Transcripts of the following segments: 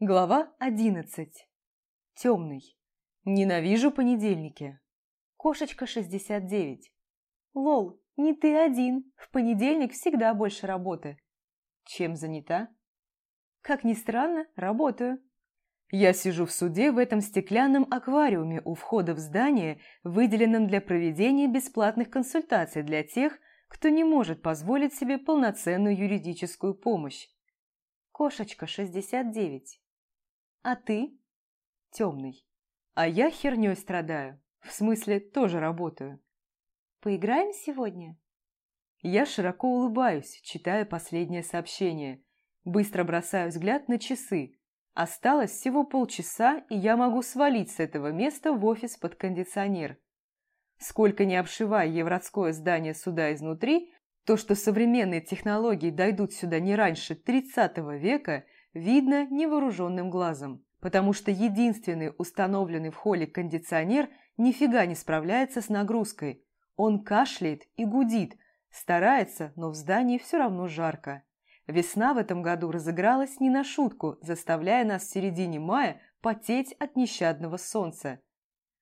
Глава одиннадцать. Темный. Ненавижу понедельники. Кошечка 69. Лол, не ты один. В понедельник всегда больше работы. Чем занята? Как ни странно, работаю. Я сижу в суде в этом стеклянном аквариуме у входа в здание, выделенном для проведения бесплатных консультаций для тех, кто не может позволить себе полноценную юридическую помощь. Кошечка 69. А ты? Темный. А я херней страдаю. В смысле, тоже работаю. Поиграем сегодня? Я широко улыбаюсь, читая последнее сообщение. Быстро бросаю взгляд на часы. Осталось всего полчаса, и я могу свалить с этого места в офис под кондиционер. Сколько не обшивая евротское здание суда изнутри, то, что современные технологии дойдут сюда не раньше 30 века – видно невооруженным глазом, потому что единственный установленный в холле кондиционер нифига не справляется с нагрузкой. Он кашляет и гудит, старается, но в здании все равно жарко. Весна в этом году разыгралась не на шутку, заставляя нас в середине мая потеть от нещадного солнца.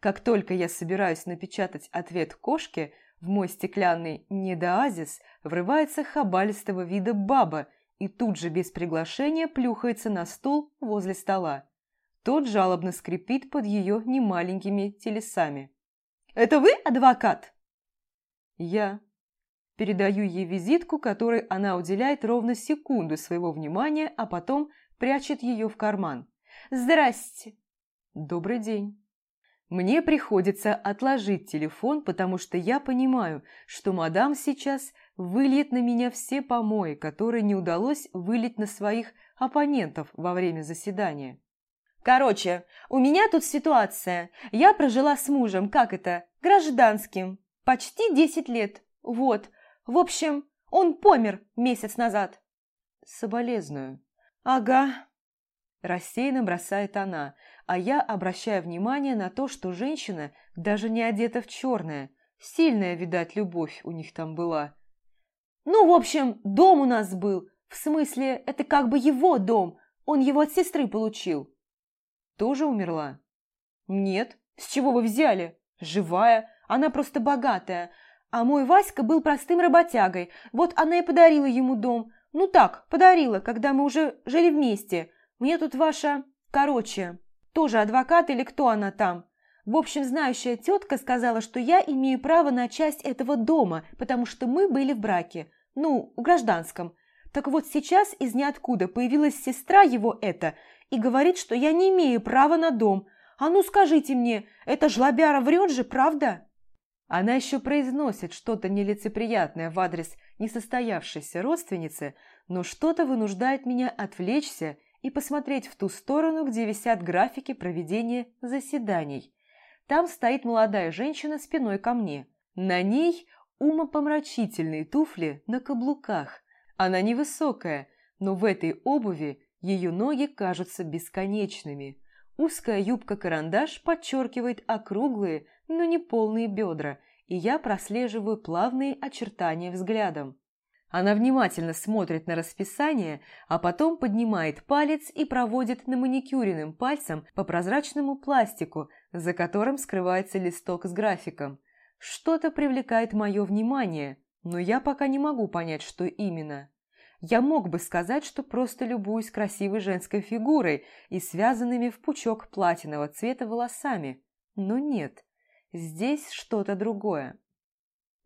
Как только я собираюсь напечатать ответ кошке, в мой стеклянный недоазис врывается хабалистого вида баба и тут же без приглашения плюхается на стул возле стола. Тот жалобно скрипит под ее немаленькими телесами. «Это вы адвокат?» «Я». Передаю ей визитку, которой она уделяет ровно секунду своего внимания, а потом прячет ее в карман. «Здрасте!» «Добрый день!» Мне приходится отложить телефон, потому что я понимаю, что мадам сейчас выльет на меня все помои, которые не удалось вылить на своих оппонентов во время заседания. Короче, у меня тут ситуация. Я прожила с мужем, как это, гражданским, почти 10 лет. Вот. В общем, он помер месяц назад. Соболезную. Ага. Рассеянно бросает она, а я обращаю внимание на то, что женщина даже не одета в черное. Сильная, видать, любовь у них там была. Ну, в общем, дом у нас был. В смысле, это как бы его дом. Он его от сестры получил. Тоже умерла? Нет. С чего вы взяли? Живая. Она просто богатая. А мой Васька был простым работягой. Вот она и подарила ему дом. Ну так, подарила, когда мы уже жили вместе. Мне тут ваша... Короче, тоже адвокат или кто она там. В общем, знающая тетка сказала, что я имею право на часть этого дома, потому что мы были в браке. Ну, гражданском. Так вот сейчас из ниоткуда появилась сестра его это и говорит, что я не имею права на дом. А ну скажите мне, эта жлобяра врет же, правда? Она еще произносит что-то нелицеприятное в адрес несостоявшейся родственницы, но что-то вынуждает меня отвлечься и посмотреть в ту сторону, где висят графики проведения заседаний. Там стоит молодая женщина спиной ко мне. На ней умопомрачительные туфли на каблуках. Она невысокая, но в этой обуви ее ноги кажутся бесконечными. Узкая юбка-карандаш подчеркивает округлые, но не полные бедра, и я прослеживаю плавные очертания взглядом. Она внимательно смотрит на расписание, а потом поднимает палец и проводит на маникюренным пальцем по прозрачному пластику, за которым скрывается листок с графиком. Что-то привлекает мое внимание, но я пока не могу понять, что именно. Я мог бы сказать, что просто любуюсь красивой женской фигурой и связанными в пучок платинового цвета волосами, но нет, здесь что-то другое.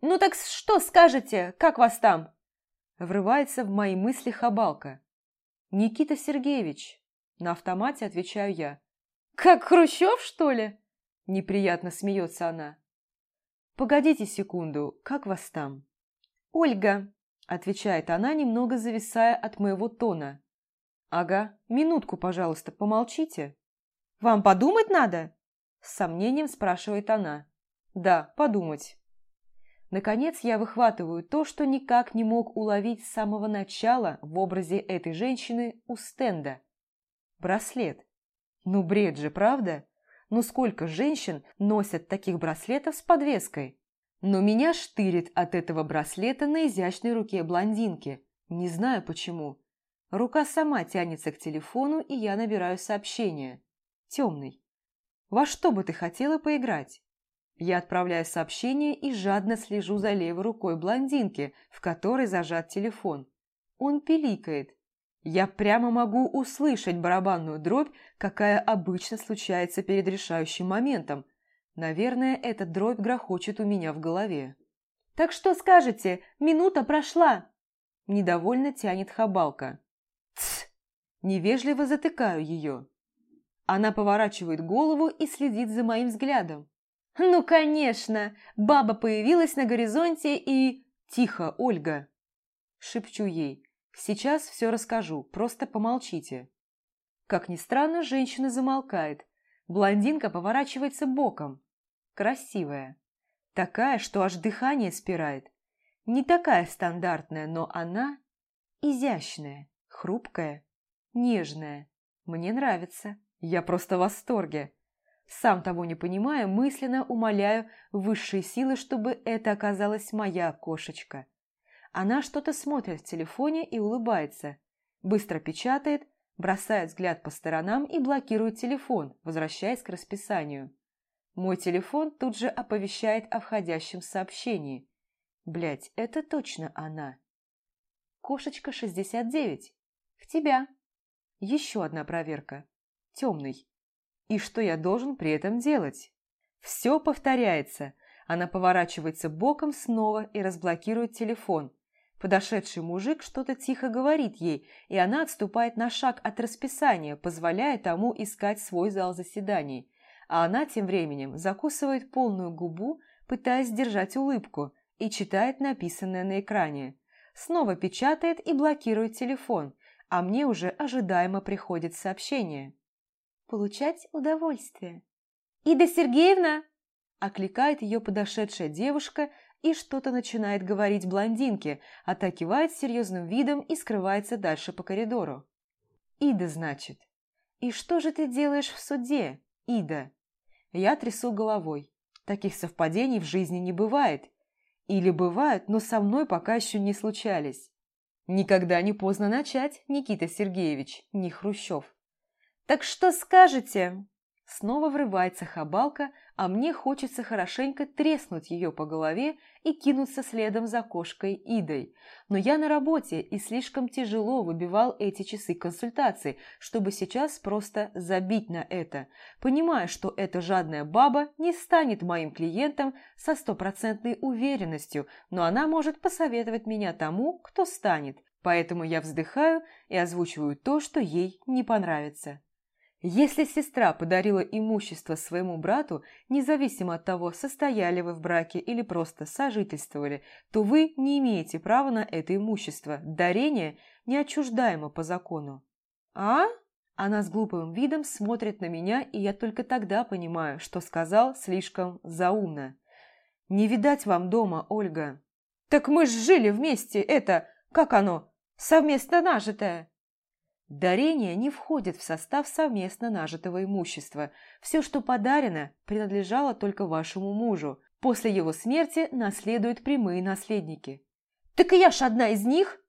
«Ну так что скажете? Как вас там?» Врывается в мои мысли Хабалка. «Никита Сергеевич», – на автомате отвечаю я. «Как Хрущев, что ли?» Неприятно смеется она. «Погодите секунду, как вас там?» «Ольга», – отвечает она, немного зависая от моего тона. «Ага, минутку, пожалуйста, помолчите». «Вам подумать надо?» – с сомнением спрашивает она. «Да, подумать». Наконец я выхватываю то, что никак не мог уловить с самого начала в образе этой женщины у стенда. Браслет. Ну, бред же, правда? Ну сколько женщин носят таких браслетов с подвеской? Но меня штырит от этого браслета на изящной руке блондинки. Не знаю почему. Рука сама тянется к телефону, и я набираю сообщение. Темный. Во что бы ты хотела поиграть? Я отправляю сообщение и жадно слежу за левой рукой блондинки, в которой зажат телефон. Он пиликает. Я прямо могу услышать барабанную дробь, какая обычно случается перед решающим моментом. Наверное, эта дробь грохочет у меня в голове. «Так что скажете? Минута прошла!» Недовольно тянет хабалка. «Тсс!» Невежливо затыкаю ее. Она поворачивает голову и следит за моим взглядом. «Ну, конечно! Баба появилась на горизонте и...» «Тихо, Ольга!» Шепчу ей. «Сейчас все расскажу, просто помолчите». Как ни странно, женщина замолкает. Блондинка поворачивается боком. Красивая. Такая, что аж дыхание спирает. Не такая стандартная, но она изящная, хрупкая, нежная. Мне нравится. Я просто в восторге. Сам того не понимая, мысленно умоляю высшие силы, чтобы это оказалась моя кошечка. Она что-то смотрит в телефоне и улыбается. Быстро печатает, бросает взгляд по сторонам и блокирует телефон, возвращаясь к расписанию. Мой телефон тут же оповещает о входящем сообщении. Блять, это точно она. Кошечка 69. В тебя. Еще одна проверка. Темный. И что я должен при этом делать? Все повторяется. Она поворачивается боком снова и разблокирует телефон. Подошедший мужик что-то тихо говорит ей, и она отступает на шаг от расписания, позволяя тому искать свой зал заседаний а она тем временем закусывает полную губу, пытаясь сдержать улыбку, и читает написанное на экране. Снова печатает и блокирует телефон, а мне уже ожидаемо приходит сообщение. «Получать удовольствие». «Ида Сергеевна!» Окликает ее подошедшая девушка и что-то начинает говорить блондинке, а та кивает серьезным видом и скрывается дальше по коридору. «Ида, значит. И что же ты делаешь в суде, Ида?» Я трясу головой. Таких совпадений в жизни не бывает. Или бывают, но со мной пока еще не случались. Никогда не поздно начать, Никита Сергеевич, не Хрущев. «Так что скажете?» Снова врывается хабалка, а мне хочется хорошенько треснуть ее по голове и кинуться следом за кошкой Идой. Но я на работе и слишком тяжело выбивал эти часы консультаций, чтобы сейчас просто забить на это, понимая, что эта жадная баба не станет моим клиентом со стопроцентной уверенностью, но она может посоветовать меня тому, кто станет. Поэтому я вздыхаю и озвучиваю то, что ей не понравится. Если сестра подарила имущество своему брату, независимо от того, состояли вы в браке или просто сожительствовали, то вы не имеете права на это имущество. Дарение неотчуждаемо по закону. А? Она с глупым видом смотрит на меня, и я только тогда понимаю, что сказал слишком заумно. «Не видать вам дома, Ольга». «Так мы ж жили вместе, это, как оно, совместно нажитое». Дарение не входит в состав совместно нажитого имущества. Все, что подарено, принадлежало только вашему мужу. После его смерти наследуют прямые наследники. «Так и я ж одна из них!»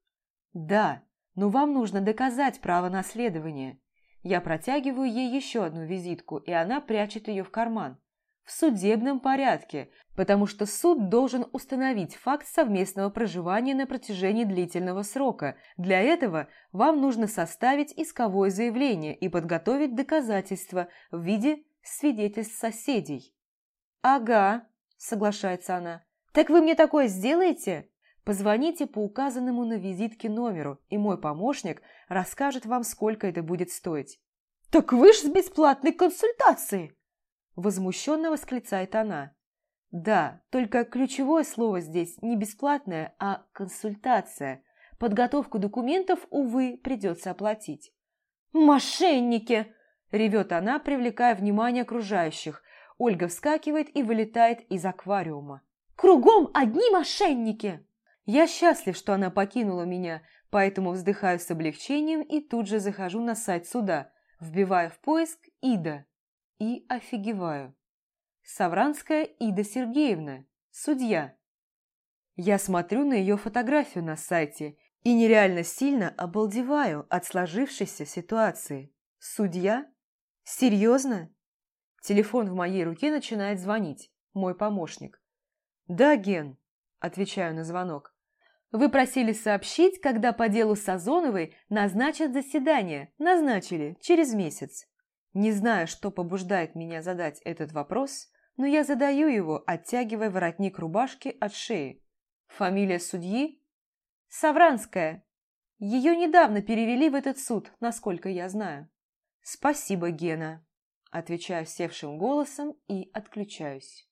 «Да, но вам нужно доказать право наследования». Я протягиваю ей еще одну визитку, и она прячет ее в карман в судебном порядке, потому что суд должен установить факт совместного проживания на протяжении длительного срока. Для этого вам нужно составить исковое заявление и подготовить доказательства в виде свидетельств соседей. «Ага», – соглашается она. «Так вы мне такое сделаете?» Позвоните по указанному на визитке номеру, и мой помощник расскажет вам, сколько это будет стоить. «Так вы ж с бесплатной консультацией!» Возмущенно восклицает она. Да, только ключевое слово здесь не бесплатное, а консультация. Подготовку документов, увы, придется оплатить. «Мошенники!» – ревет она, привлекая внимание окружающих. Ольга вскакивает и вылетает из аквариума. «Кругом одни мошенники!» Я счастлив, что она покинула меня, поэтому вздыхаю с облегчением и тут же захожу на сайт суда, вбивая в поиск «Ида» и офигеваю. Савранская Ида Сергеевна, судья. Я смотрю на ее фотографию на сайте И нереально сильно обалдеваю от сложившейся ситуации. Судья? Серьезно? Телефон в моей руке начинает звонить. Мой помощник. «Да, Ген», – отвечаю на звонок. «Вы просили сообщить, когда по делу Сазоновой назначат заседание. Назначили, через месяц». Не знаю, что побуждает меня задать этот вопрос, но я задаю его, оттягивая воротник рубашки от шеи. Фамилия судьи? Савранская. Ее недавно перевели в этот суд, насколько я знаю. Спасибо, Гена. Отвечаю севшим голосом и отключаюсь.